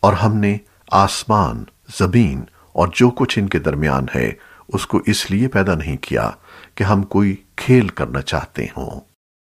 اور ہم نے آسمان، زمین اور جو کچھ ان کے درمیان ہے، اس کو اس لیے پیدا نہیں کیا کہ ہم کوئی کھیل کرنا چاہتے ہوں۔